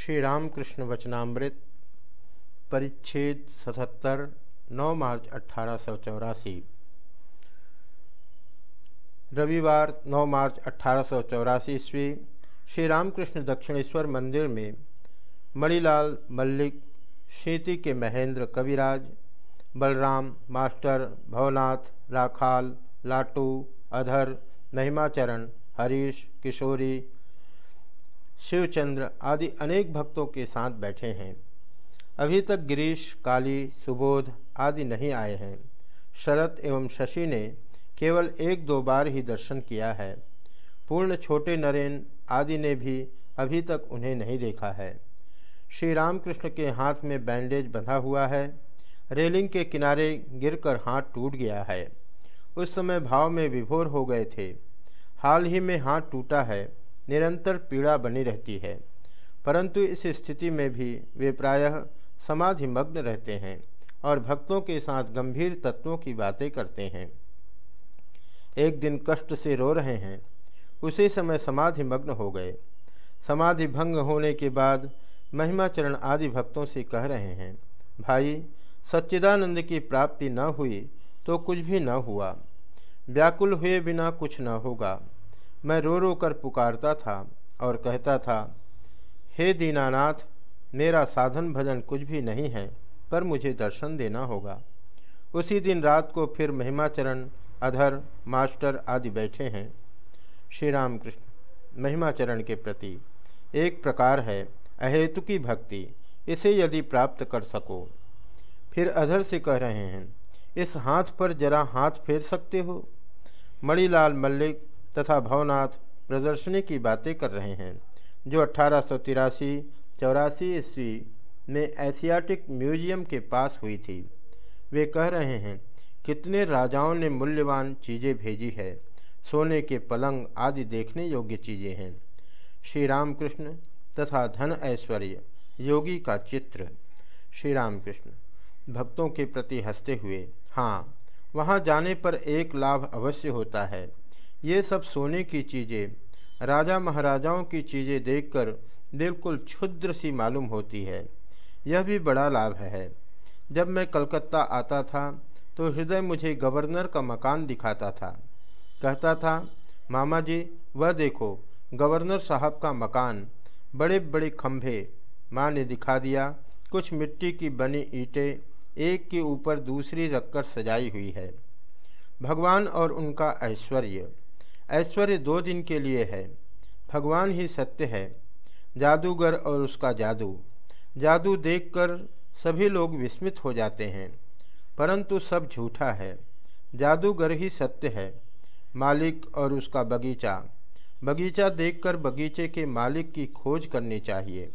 श्री रामकृष्ण वचनामृत, परिच्छेद सतहत्तर, नौ मार्च अट्ठारह रविवार 9 मार्च अट्ठारह ईस्वी श्री रामकृष्ण दक्षिणेश्वर मंदिर में मणिलाल मल्लिक, शीति के महेंद्र कविराज, बलराम, मास्टर भवनाथ, राखाल, लाटू, अधर, महिमाचरण, हरीश, किशोरी शिवचंद्र आदि अनेक भक्तों के साथ बैठे हैं। अभी तक गिरीश, काली, सुबोध आदि नहीं आए हैं। शरत एवं शशि ने केवल एक दो बार ही दर्शन किया है। पूर्ण छोटे नरेन आदि ने भी अभी तक उन्हें नहीं देखा है। श्री रामकृष्ण के हाथ में बैंडेज बंधा हुआ है। रेलिंग के किनारे गिरकर हाथ टूट गया है। उस समय भाव में विभोर हो गए थे। हाल ही में हाथ टूटा है। निरंतर पीड़ा बनी रहती है। परंतु इस स्थिति में भी वे प्रायः समाधि मग्न रहते हैं और भक्तों के साथ गंभीर तत्वों की बातें करते हैं। एक दिन कष्ट से रो रहे हैं। उसी समय समाधि मग्न हो गए। समाधि भंग होने के बाद महिमाचरण आदि भक्तों से कह रहे हैं, भाई, सच्चिदानंद की प्राप्ति न हुई तो कुछ भी न हुआ। व्याकुल हुए बिना कुछ न होगा। मैं रो रो कर पुकारता था और कहता था, हे दीनानाथ, मेरा साधन भजन कुछ भी नहीं है, पर मुझे दर्शन देना होगा। उसी दिन रात को फिर महिमाचरण, अधर, मास्टर आदि बैठे हैं। श्री राम कृष्ण महिमाचरण के प्रति एक प्रकार है अहेतु की भक्ति, इसे यदि प्राप्त कर सको। फिर अधर से कह रहे हैं, इस हाथ पर जरा हाथ फेर सकते हो? मणिलाल मल्लिक तथा भवनाथ प्रदर्शनी की बातें कर रहे हैं। जो अठारह सौ तिरासी, चौरासी ईस्वी में एशियाटिक म्यूज़ियम के पास हुई थी, वे कह रहे हैं, कितने राजाओं ने मूल्यवान चीज़ें भेजी है। सोने के पलंग आदि देखने योग्य चीज़ें हैं। श्री रामकृष्ण तथा धन ऐश्वर्य, योगी का चित्र। श्री रामकृष्ण भक्तों के प्रति हँसते हुए हाँ वहाँ जाने पर एक लाभ अवश्य होता है। ये सब सोने की चीज़ें, राजा महाराजाओं की चीज़ें देखकर बिल्कुल क्षुद्र सी मालूम होती है। यह भी बड़ा लाभ है। जब मैं कलकत्ता आता था तो हृदय मुझे गवर्नर का मकान दिखाता था। कहता था, मामा जी, वह देखो, गवर्नर साहब का मकान बड़े बड़े खंभे माँ ने दिखा दिया, कुछ मिट्टी की बनी ईंटें, एक के ऊपर दूसरी रखकर सजाई हुई है। भगवान और उनका ऐश्वर्य ऐश्वर्य दो दिन के लिए है। भगवान ही सत्य है। जादूगर और उसका जादू। जादू देखकर सभी लोग विस्मित हो जाते हैं, परंतु सब झूठा है। जादूगर ही सत्य है, मालिक और उसका बगीचा। बगीचा देखकर बगीचे के मालिक की खोज करनी चाहिए।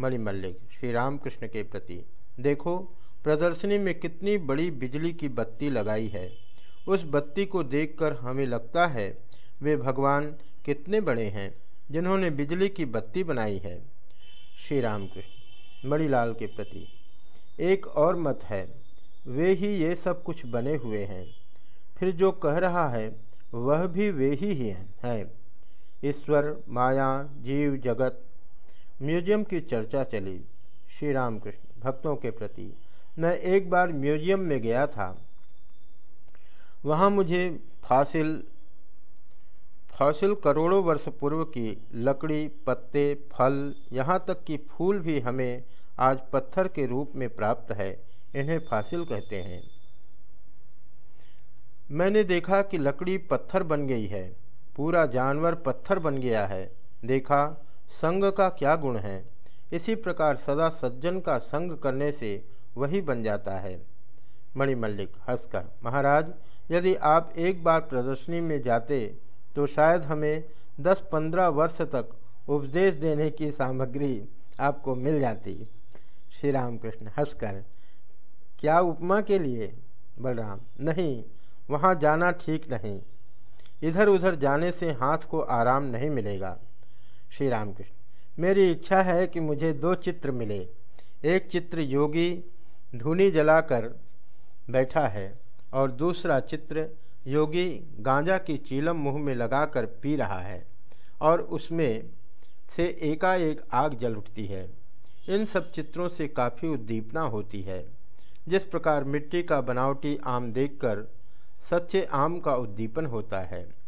मणिमल्लिक श्री रामकृष्ण के प्रति। देखो, प्रदर्शनी में कितनी बड़ी बिजली की बत्ती लगाई है। उस बत्ती को देखकर हमें लगता है वे भगवान कितने बड़े हैं, जिन्होंने बिजली की बत्ती बनाई है। श्री रामकृष्ण मणिलाल के प्रति एक और मत है, वे ही ये सब कुछ बने हुए हैं। फिर जो कह रहा है, वह भी वे ही हैं ईश्वर, माया, जीव, जगत, म्यूज़ियम की चर्चा चली। श्री राम कृष्ण भक्तों के प्रति मैं एक बार म्यूज़ियम में गया था। वहाँ मुझे फासिल फॉसिल करोड़ों वर्ष पूर्व की लकड़ी, पत्ते, फल, यहाँ तक कि फूल भी हमें आज पत्थर के रूप में प्राप्त है, इन्हें फासिल कहते हैं। मैंने देखा कि लकड़ी पत्थर बन गई है, पूरा जानवर पत्थर बन गया है। देखा, संग का क्या गुण है, इसी प्रकार सदा सज्जन का संग करने से वही बन जाता है। मणिमल्लिक हंसकर, महाराज, यदि आप एक बार प्रदर्शनी में जाते तो शायद हमें 10-15 वर्ष तक उपदेश देने की सामग्री आपको मिल जाती। श्री राम कृष्ण हंसकर, क्या उपमा के लिए? बलराम, नहीं, वहाँ जाना ठीक नहीं। इधर उधर जाने से हाथ को आराम नहीं मिलेगा। श्री राम कृष्ण मेरी इच्छा है कि मुझे दो चित्र मिले। एक चित्र योगी धुनी जलाकर बैठा है। और दूसरा चित्र योगी गांजा की चीलम मुँह में लगाकर पी रहा है और उसमें से एकाएक आग जल उठती है। इन सब चित्रों से काफ़ी उद्दीपना होती है। जिस प्रकार मिट्टी का बनावटी आम देखकर सच्चे आम का उद्दीपन होता है।